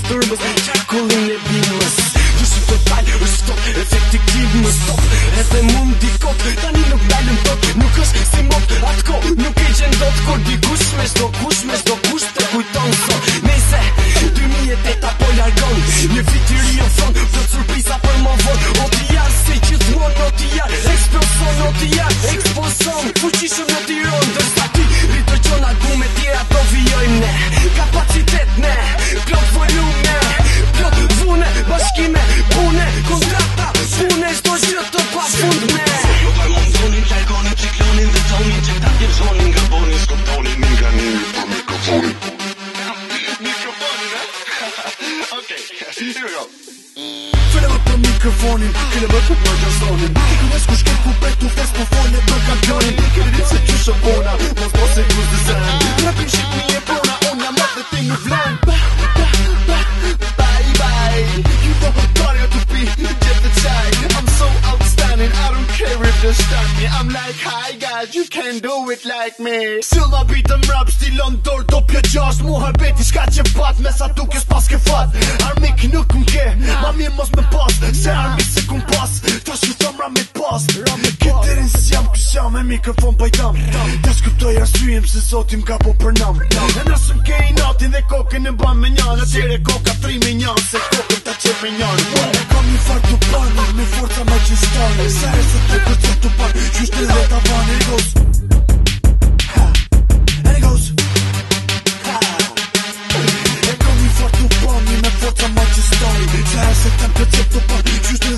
disturbës Kullin e bimës Ju të total, është stop, efektiv më stop Edhe mund dikot, tani nuk dalën tot Nuk është si mot, atko, nuk i gjendot Kur di kush me shdo kush, me shdo kush të kujton sot Here we go. Fërëm për mikrofonin, kërë më të për gjazonin Kërë më s'ku shkër ku për të fes për fone për kamionin Kërë ditë se që shëpona, mos mos e kus dëzën Rapin shqipni e bona, ona ma dhe ti në vlen Bye bye, you don't have party to be, get the time I'm so outstanding, I don't care if you're stuck me, I'm like high you can do it like me Silla beat them rap, stilon on door, do pjo gjas Mu harbeti shka që bat, mes a pas ke fat Armik nuk m'ke, ma mi mos me pa mikrofon pajtam Ja shkuptoj arsujem se zotim ka po për nam E nësëm kej natin dhe kokën e ban me njan A tere koka tri me njan se kokën ta qep me njan Kam një fart të panë me forca ma qistane Sa e se të kërcet të panë qysh të dhe ta banë E goes Here goes Kam një fart të me forca ma qistane Sa e se të kërcet të panë qysh të dhe ta